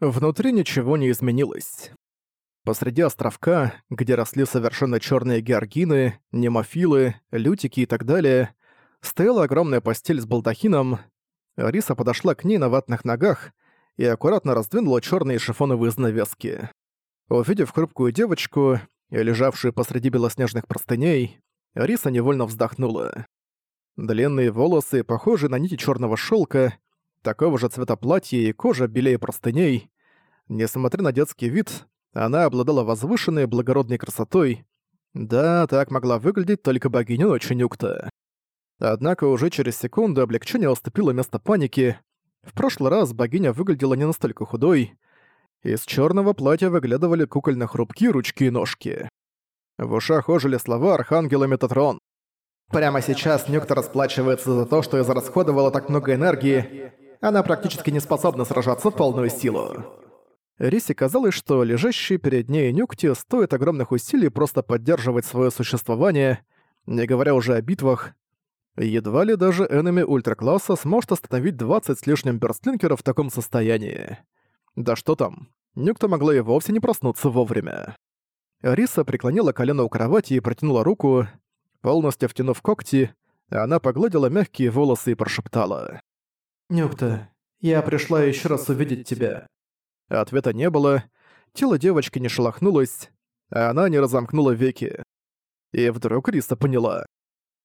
Внутри ничего не изменилось. Посреди островка, где росли совершенно черные георгины, немофилы, лютики и так далее, стояла огромная постель с балдахином. Риса подошла к ней на ватных ногах и аккуратно раздвинула черные шифоновые занавески. Увидев хрупкую девочку, лежавшую посреди белоснежных простыней, Риса невольно вздохнула. Длинные волосы, похожие на нити черного шелка, такого же цвета платья и кожа белее простыней. Несмотря на детский вид, она обладала возвышенной благородной красотой. Да, так могла выглядеть только богиня Ночи Нюкта. Однако уже через секунду облегчение уступило место паники. В прошлый раз богиня выглядела не настолько худой. Из черного платья выглядывали кукольно-хрупкие ручки и ножки. В ушах ожили слова Архангела Метатрон. «Прямо сейчас Нюкта расплачивается за то, что израсходовала так много энергии. Она практически не способна сражаться в полную силу». Рисе казалось, что лежащие перед ней нюкти стоит огромных усилий просто поддерживать свое существование, не говоря уже о битвах. Едва ли даже энеми ультракласса сможет остановить 20 с лишним бёрстлинкеров в таком состоянии. Да что там, нюкта могла и вовсе не проснуться вовремя. Риса преклонила колено у кровати и протянула руку, полностью втянув когти, она погладила мягкие волосы и прошептала. «Нюкта, я пришла еще раз увидеть тебя. Ответа не было, тело девочки не шелохнулось, а она не разомкнула веки. И вдруг Риса поняла.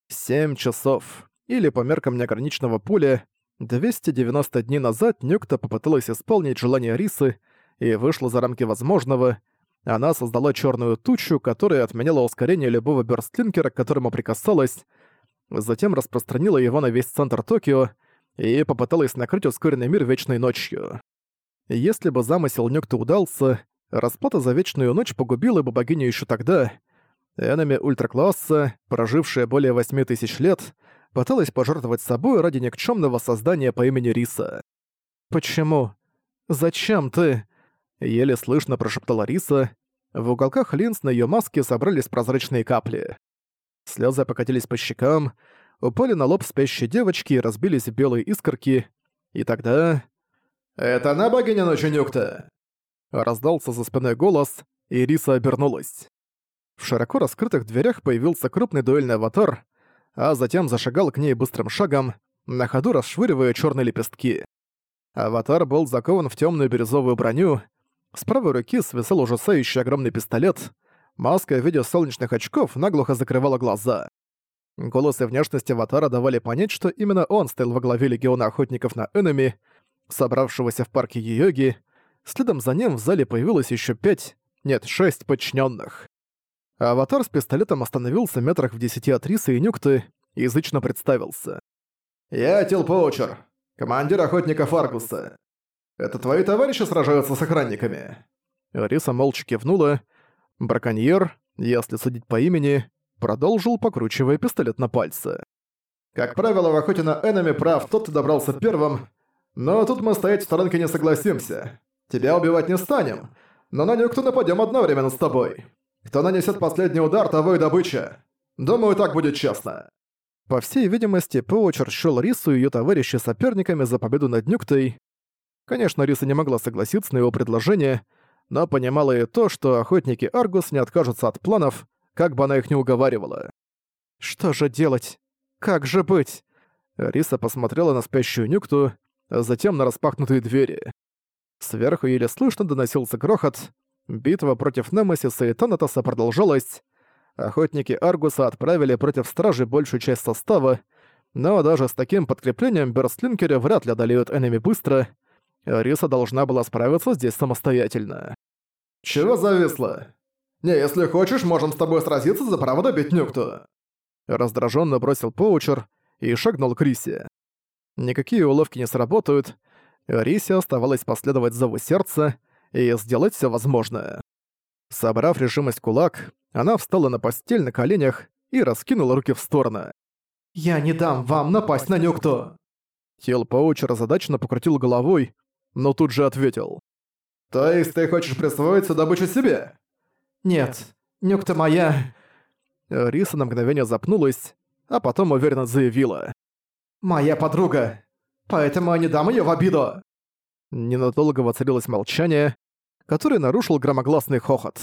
Семь часов, или по меркам неограниченного поля, 290 дней назад Нюкта попыталась исполнить желание Рисы и вышла за рамки возможного. Она создала черную тучу, которая отменяла ускорение любого бёрстлинкера, к которому прикасалась, затем распространила его на весь центр Токио и попыталась накрыть ускоренный мир вечной ночью. Если бы замысел Нёкта удался, расплата за Вечную Ночь погубила бы богиню еще тогда. Энами ультракласса, прожившая более восьми тысяч лет, пыталась пожертвовать собой ради никчемного создания по имени Риса. «Почему? Зачем ты?» Еле слышно прошептала Риса. В уголках линз на ее маске собрались прозрачные капли. Слезы покатились по щекам, упали на лоб спящей девочки и разбились белые искорки. И тогда... «Это она богиня ночи Нюкта?» Раздался за спиной голос, и Риса обернулась. В широко раскрытых дверях появился крупный дуэльный аватар, а затем зашагал к ней быстрым шагом, на ходу расшвыривая черные лепестки. Аватар был закован в темную бирюзовую броню, с правой руки свисал ужасающий огромный пистолет, маска в виде солнечных очков наглухо закрывала глаза. Голос и внешность аватара давали понять, что именно он стоял во главе легиона охотников на Энеми, собравшегося в парке Йоги, следом за ним в зале появилось еще пять, нет, шесть подчиненных. Аватар с пистолетом остановился метрах в десяти от Риса и Нюкты язычно представился. «Я Тил Поучер, командир охотников Аргуса. Это твои товарищи сражаются с охранниками?» Риса молча кивнула. Браконьер, если судить по имени, продолжил, покручивая пистолет на пальце. «Как правило, в охоте на Энами прав тот, кто добрался первым, но тут мы стоять в сторонке не согласимся. Тебя убивать не станем, но на Нюкту нападем одновременно с тобой. Кто нанесет последний удар, того и добыча. Думаю, так будет честно». По всей видимости, Паучер счёл Рису и её товарищи соперниками за победу над Нюктой. Конечно, Риса не могла согласиться на его предложение, но понимала и то, что охотники Аргус не откажутся от планов, как бы она их ни уговаривала. «Что же делать? Как же быть?» Риса посмотрела на спящую Нюкту, а затем на распахнутые двери. Сверху еле слышно доносился грохот. Битва против Немесиса и Танатоса продолжалась. Охотники Аргуса отправили против стражи большую часть состава, но даже с таким подкреплением Берстлинкеры вряд ли одолеют энеми быстро. Риса должна была справиться здесь самостоятельно. «Чего зависло? Не, если хочешь, можем с тобой сразиться за право добить Нюкту!» Раздраженно бросил Поучер и шагнул к Рисе. Никакие уловки не сработают. Рисе оставалось последовать зову сердца и сделать все возможное. Собрав решимость кулак, она встала на постель на коленях и раскинула руки в стороны. «Я не дам вам напасть на Нюкту!» Тел Паучер озадаченно покрутил головой, но тут же ответил. «То есть ты хочешь присвоить всю добычу себе?» «Нет, Нюкта моя...» Риса на мгновение запнулась, а потом уверенно заявила. «Моя подруга, поэтому я не дам её в обиду!» Ненадолго воцарилось молчание, которое нарушил громогласный хохот.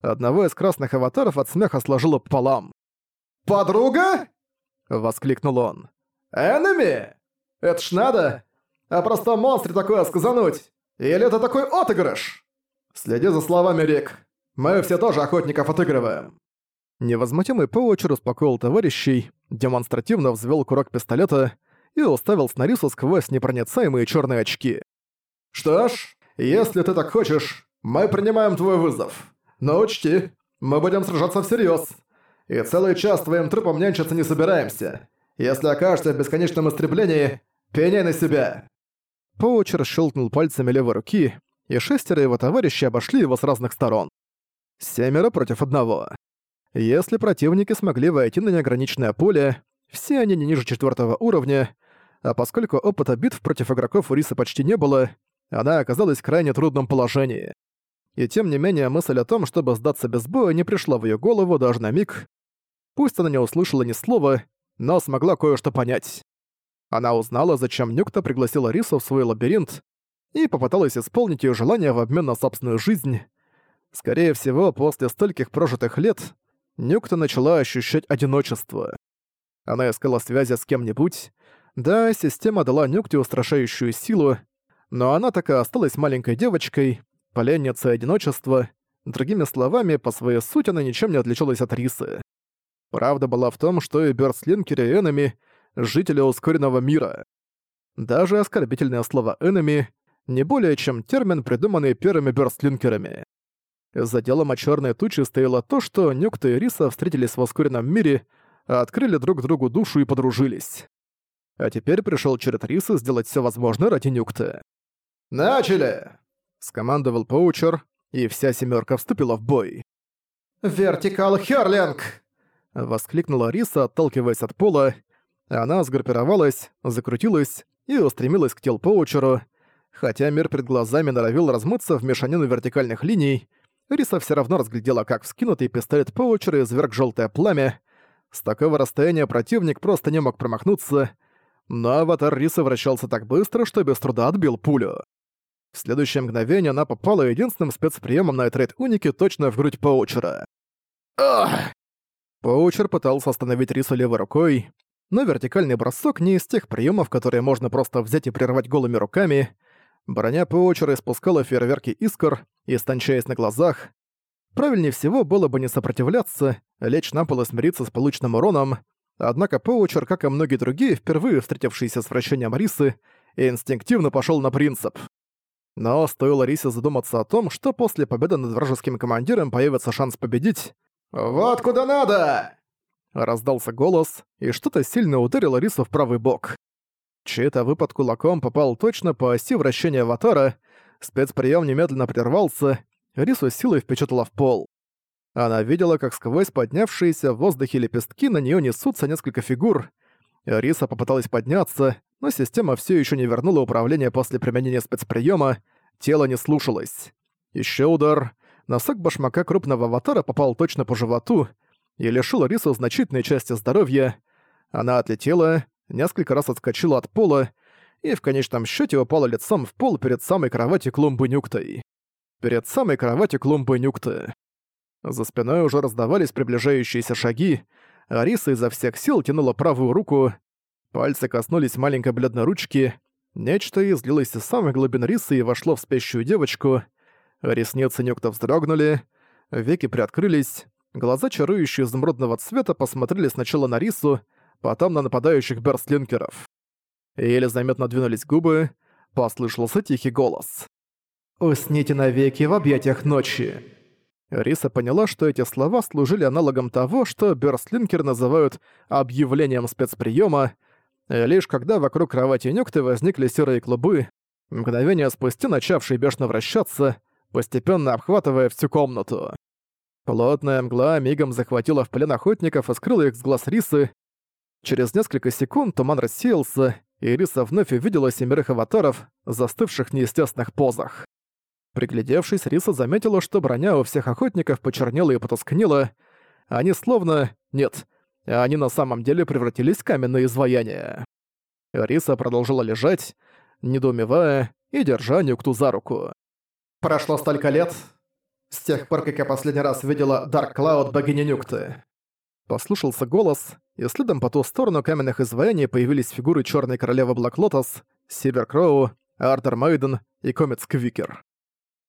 Одного из красных аватаров от смеха сложило пополам. «Подруга?» — воскликнул он. «Энеми? Это ж надо! А просто монстре такое сказануть! Или это такой отыгрыш?» «Следи за словами, Рик. Мы все тоже охотников отыгрываем». Невозмутимый Паучер успокоил товарищей, демонстративно взвел курок пистолета и уставил на Рису сквозь непроницаемые черные очки. «Что ж, если ты так хочешь, мы принимаем твой вызов. Но учти, мы будем сражаться всерьез. И целый час твоим трупом нянчиться не собираемся. Если окажешься в бесконечном истреблении, пеняй на себя!» Поучер щелкнул пальцами левой руки, и шестеро его товарищей обошли его с разных сторон. Семеро против одного. Если противники смогли войти на неограниченное поле, все они не ниже четвертого уровня, а поскольку опыта битв против игроков у Рисы почти не было, она оказалась в крайне трудном положении. И тем не менее мысль о том, чтобы сдаться без боя, не пришла в ее голову даже на миг. Пусть она не услышала ни слова, но смогла кое-что понять. Она узнала, зачем Нюкта пригласила Рису в свой лабиринт и попыталась исполнить ее желание в обмен на собственную жизнь. Скорее всего, после стольких прожитых лет Нюкта начала ощущать одиночество. Она искала связи с кем-нибудь. Да, система дала Нюкте устрашающую силу, но она так и осталась маленькой девочкой, поленницей одиночества. Другими словами, по своей сути она ничем не отличалась от Рисы. Правда была в том, что и Бёрстлинкеры и Энеми — жители ускоренного мира. Даже оскорбительное слово «энеми» не более чем термин, придуманный первыми Бёрстлинкерами. За делом о черной тучи стояло то, что Нюкта и Риса встретились в ускоренном мире, открыли друг другу душу и подружились. А теперь пришел черед Рисы сделать все возможное ради Нюкты. «Начали!» — скомандовал Поучер, и вся семерка вступила в бой. «Вертикал Хёрлинг!» — воскликнула Риса, отталкиваясь от пола. Она сгруппировалась, закрутилась и устремилась к телу Поучеру. Хотя мир перед глазами норовил размыться в мешанину вертикальных линий, Риса все равно разглядела, как вскинутый пистолет Паучера изверг желтое пламя. С такого расстояния противник просто не мог промахнуться, но аватар Рисы вращался так быстро, что без труда отбил пулю. В следующее мгновение она попала единственным спецприемом на Этрейд Унике точно в грудь Паучера. Ах! Паучер пытался остановить Рису левой рукой, но вертикальный бросок не из тех приемов, которые можно просто взять и прервать голыми руками — Броня Паучера испускала фейерверки искр, истончаясь на глазах. Правильнее всего было бы не сопротивляться, лечь на пол и смириться с полученным уроном, однако Паучер, как и многие другие, впервые встретившиеся с вращением Рисы, инстинктивно пошел на принцип. Но стоило Рисе задуматься о том, что после победы над вражеским командиром появится шанс победить. «Вот куда надо!» Раздался голос, и что-то сильно ударило Рису в правый бок. Чей-то выпад кулаком попал точно по оси вращения аватара, спецприем немедленно прервался, Рису силой впечатала в пол. Она видела, как сквозь поднявшиеся в воздухе лепестки на нее несутся несколько фигур. Риса попыталась подняться, но система все еще не вернула управление после применения спецприема, тело не слушалось. Еще удар. Носок башмака крупного аватара попал точно по животу и лишил Рису значительной части здоровья. Она отлетела, несколько раз отскочила от пола и в конечном счете упала лицом в пол перед самой кроватью клумбы Нюктой. Перед самой кроватью клумбы Нюкты. За спиной уже раздавались приближающиеся шаги, Ариса изо всех сил тянула правую руку, пальцы коснулись маленькой бледной ручки, нечто излилось из самой глубины рисы и вошло в спящую девочку, ресницы Нюкта вздрогнули, веки приоткрылись, глаза чарующие изумрудного цвета посмотрели сначала на рису, потом на нападающих берстлинкеров. Еле заметно двинулись губы, послышался тихий голос. «Усните навеки в объятиях ночи!» Риса поняла, что эти слова служили аналогом того, что Берстлинкер называют «объявлением спецприема», лишь когда вокруг кровати Нюкты возникли серые клубы, мгновение спустя начавшие бешено вращаться, постепенно обхватывая всю комнату. Плотная мгла мигом захватила в плен охотников и скрыла их с глаз Рисы, Через несколько секунд туман рассеялся, и Риса вновь увидела семерых аватаров, застывших в неестественных позах. Приглядевшись, Риса заметила, что броня у всех охотников почернела и потускнела. Они словно... Нет, они на самом деле превратились в каменные изваяния. Риса продолжила лежать, недоумевая, и держа Нюкту за руку. «Прошло столько лет, с тех пор, как я последний раз видела Дарк Клауд богини Нюкты». Послушался голос, и следом по ту сторону каменных изваяний появились фигуры Черной Королевы Блэк Лотос, Север Кроу, Артер Мейден и Комет Сквикер.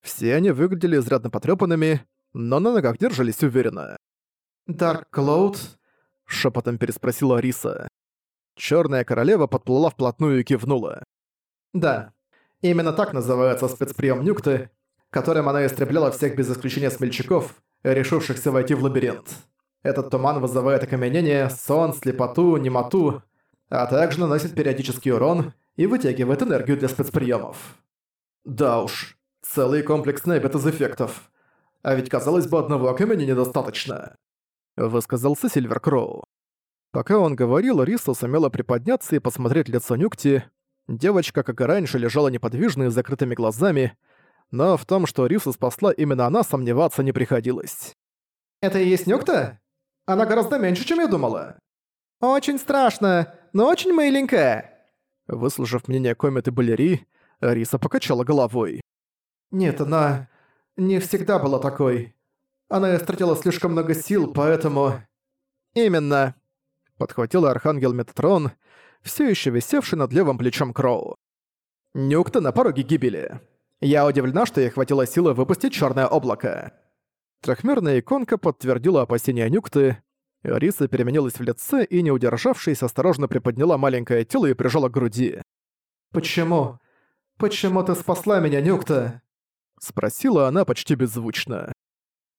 Все они выглядели изрядно потрепанными, но на ногах держались уверенно. «Дарк Клауд?» — шепотом переспросила Риса. Черная королева подплыла вплотную и кивнула. «Да, именно так называется спецприем Нюкты, которым она истребляла всех без исключения смельчаков, решившихся войти в лабиринт. Этот туман вызывает окаменение, сон, слепоту, немоту, а также наносит периодический урон и вытягивает энергию для спецприемов. Да уж, целый комплекс небет эффектов. А ведь, казалось бы, одного окаменения недостаточно. Высказался Сильвер Кроу. Пока он говорил, Риса сумела приподняться и посмотреть лицо Нюкти. Девочка, как и раньше, лежала неподвижно с закрытыми глазами, но в том, что Рису спасла именно она, сомневаться не приходилось. «Это и есть Нюкта?» Она гораздо меньше, чем я думала. Очень страшно, но очень миленькая. Выслушав мнение кометы Балери, Риса покачала головой. Нет, она не всегда была такой. Она истратила слишком много сил, поэтому... Именно. Подхватил Архангел Метатрон, все еще висевший над левым плечом Кроу. Нюкта на пороге гибели. Я удивлена, что ей хватило силы выпустить черное облако. Трехмерная иконка подтвердила опасения Нюкты. Риса переменилась в лице и, не удержавшись, осторожно приподняла маленькое тело и прижала к груди. «Почему? Почему ты спасла меня, Нюкта?» Спросила она почти беззвучно.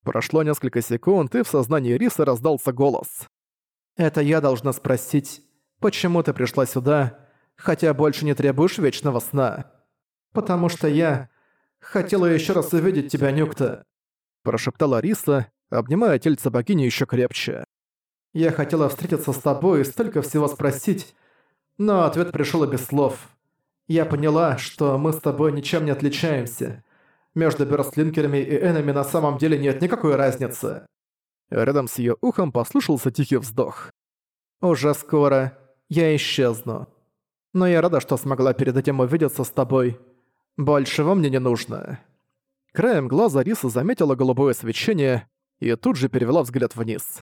Прошло несколько секунд, и в сознании Рисы раздался голос. «Это я должна спросить, почему ты пришла сюда, хотя больше не требуешь вечного сна? Потому что я хотела еще раз увидеть тебя, Нюкта прошептала Риса, обнимая тельце богини еще крепче. «Я хотела встретиться с тобой и столько всего спросить, но ответ пришел без слов. Я поняла, что мы с тобой ничем не отличаемся. Между Бёрстлинкерами и Энами на самом деле нет никакой разницы». Рядом с ее ухом послышался тихий вздох. «Уже скоро я исчезну. Но я рада, что смогла перед этим увидеться с тобой. Большего мне не нужно». Краем глаза Риса заметила голубое свечение и тут же перевела взгляд вниз.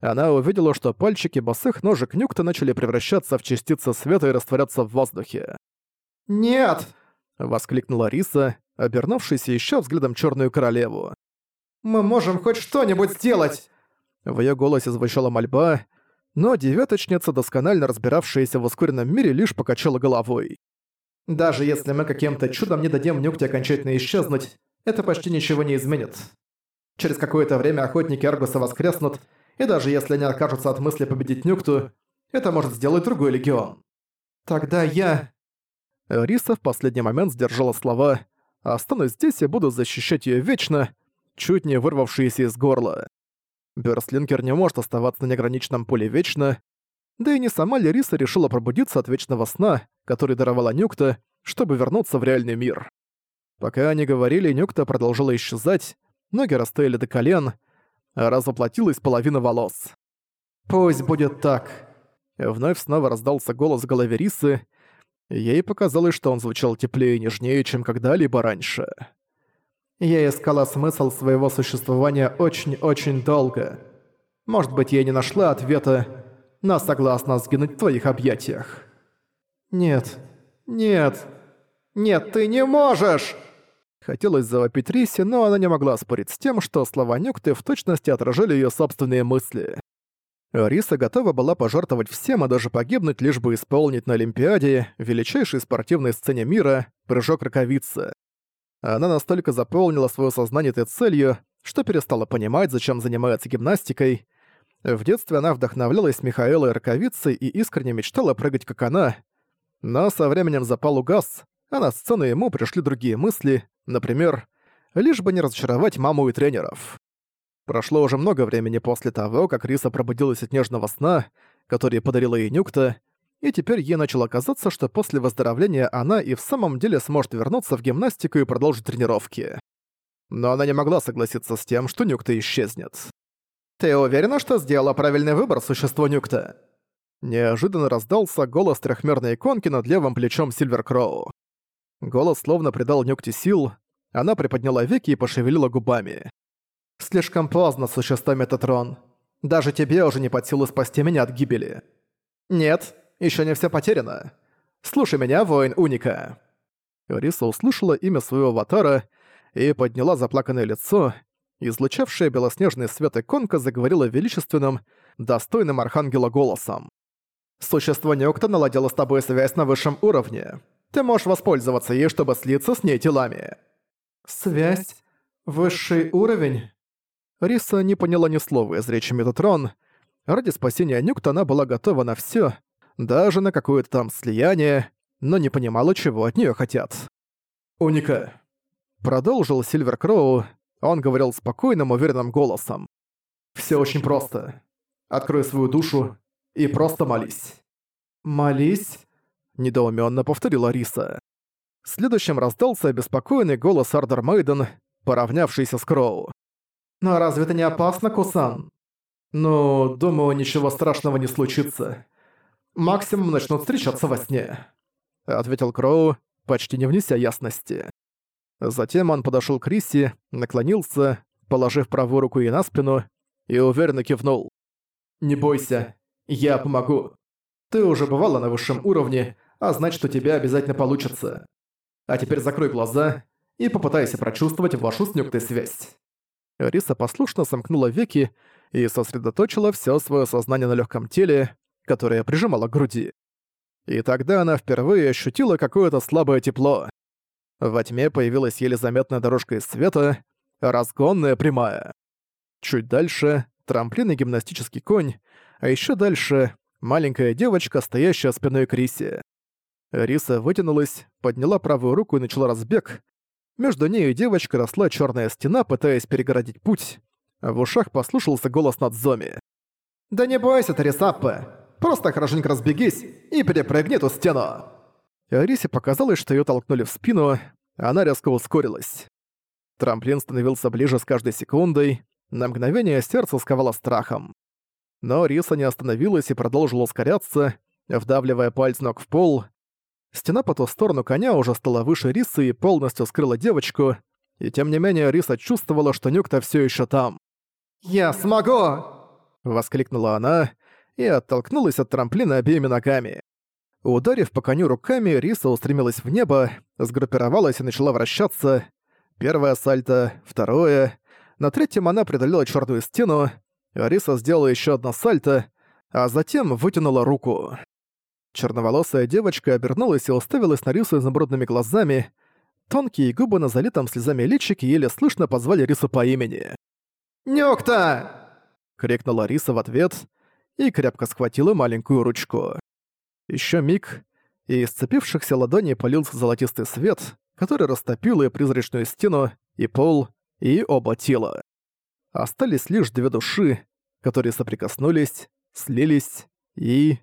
Она увидела, что пальчики босых ножек Нюкта начали превращаться в частицы света и растворяться в воздухе. «Нет!» — воскликнула Риса, обернувшись еще взглядом Черную Королеву. «Мы можем хоть что-нибудь сделать!» В ее голосе звучала мольба, но девяточница, досконально разбиравшаяся в ускоренном мире, лишь покачала головой. «Даже если мы каким-то чудом не дадим Нюкте окончательно исчезнуть, это почти ничего не изменит. Через какое-то время охотники Аргуса воскреснут, и даже если они окажутся от мысли победить Нюкту, это может сделать другой легион. Тогда я... Риса в последний момент сдержала слова «Останусь здесь и буду защищать ее вечно», чуть не вырвавшиеся из горла. Бёрстлинкер не может оставаться на неограниченном поле вечно, да и не сама ли Риса решила пробудиться от вечного сна, который даровала Нюкта, чтобы вернуться в реальный мир. Пока они говорили, Нюкта продолжила исчезать, ноги растаяли до колен, а развоплотилась половина волос. «Пусть будет так». Вновь снова раздался голос в голове Рисы, ей показалось, что он звучал теплее и нежнее, чем когда-либо раньше. «Я искала смысл своего существования очень-очень долго. Может быть, я не нашла ответа, но согласна сгинуть в твоих объятиях». «Нет, нет, нет, ты не можешь!» Хотелось завопить Рисе, но она не могла спорить с тем, что слова Нюкты в точности отражали ее собственные мысли. Риса готова была пожертвовать всем, а даже погибнуть, лишь бы исполнить на Олимпиаде, величайшей спортивной сцене мира, прыжок раковицы. Она настолько заполнила свое сознание этой целью, что перестала понимать, зачем занимается гимнастикой. В детстве она вдохновлялась Михаэлой Раковицей и искренне мечтала прыгать как она. Но со временем запал угас, а на сцену ему пришли другие мысли, например, лишь бы не разочаровать маму и тренеров. Прошло уже много времени после того, как Риса пробудилась от нежного сна, который подарила ей Нюкта, и теперь ей начало казаться, что после выздоровления она и в самом деле сможет вернуться в гимнастику и продолжить тренировки. Но она не могла согласиться с тем, что Нюкта исчезнет. «Ты уверена, что сделала правильный выбор, существо Нюкта?» Неожиданно раздался голос трехмерной иконки над левым плечом Сильвер Кроу. Голос словно придал Нюкте сил, она приподняла веки и пошевелила губами. «Слишком поздно, существо Метатрон. Даже тебе уже не под силу спасти меня от гибели». «Нет, еще не все потеряно. Слушай меня, воин Уника». Риса услышала имя своего аватара и подняла заплаканное лицо. Излучавшая белоснежный свет иконка заговорила величественным, достойным архангела голосом. «Существо Нёкта наладило с тобой связь на высшем уровне. Ты можешь воспользоваться ей, чтобы слиться с ней телами». «Связь? Высший уровень?» Риса не поняла ни слова из речи Метатрон. Ради спасения Нюкта она была готова на всё, даже на какое-то там слияние, но не понимала, чего от неё хотят. «Уника», — продолжил Сильвер Кроу, он говорил спокойным, уверенным голосом. «Всё очень просто. Открой свою душу и просто молись». «Молись?» — недоумённо повторила Риса. Следующим раздался обеспокоенный голос Ардер Мейден, поравнявшийся с Кроу. «Но разве это не опасно, Кусан?» «Ну, думаю, ничего страшного не случится. Максимум начнут встречаться во сне», — ответил Кроу, почти не внеся ясности. Затем он подошёл к Рисе, наклонился, положив правую руку ей на спину, и уверенно кивнул. «Не бойся, я помогу. Ты уже бывала на высшем уровне, а значит, у тебя обязательно получится. А теперь закрой глаза и попытайся прочувствовать вашу с связь». Риса послушно сомкнула веки и сосредоточила все свое сознание на легком теле, которое прижимало к груди. И тогда она впервые ощутила какое-то слабое тепло. Во тьме появилась еле заметная дорожка из света, разгонная прямая. Чуть дальше — трамплин и гимнастический конь, а еще дальше — маленькая девочка, стоящая спиной к Рисе. Риса вытянулась, подняла правую руку и начала разбег. Между ней и девочкой росла черная стена, пытаясь перегородить путь. В ушах послушался голос Надзоми. «Да не бойся, Тарисаппе! Просто хорошенько разбегись и перепрыгни эту стену!» Рисе показалось, что ее толкнули в спину, она резко ускорилась. Трамплин становился ближе с каждой секундой, на мгновение сердце сковало страхом. Но Риса не остановилась и продолжила ускоряться, вдавливая пальцы ног в пол. Стена по ту сторону коня уже стала выше Рисы и полностью скрыла девочку, и тем не менее Риса чувствовала, что Нюкта все еще там. «Я смогу!» — воскликнула она и оттолкнулась от трамплина обеими ногами. Ударив по коню руками, Риса устремилась в небо, сгруппировалась и начала вращаться. Первое сальто, второе. На третьем она преодолела черную стену. Риса сделала еще одно сальто, а затем вытянула руку. Черноволосая девочка обернулась и уставилась на Рису изумрудными глазами. Тонкие губы на залитом слезами личике еле слышно позвали Рису по имени. «Нюкта!» — крикнула Риса в ответ и крепко схватила маленькую ручку. Еще миг, и из сцепившихся ладоней полился золотистый свет, который растопил и призрачную стену, и пол, и оба тела. Остались лишь две души, которые соприкоснулись, слились и...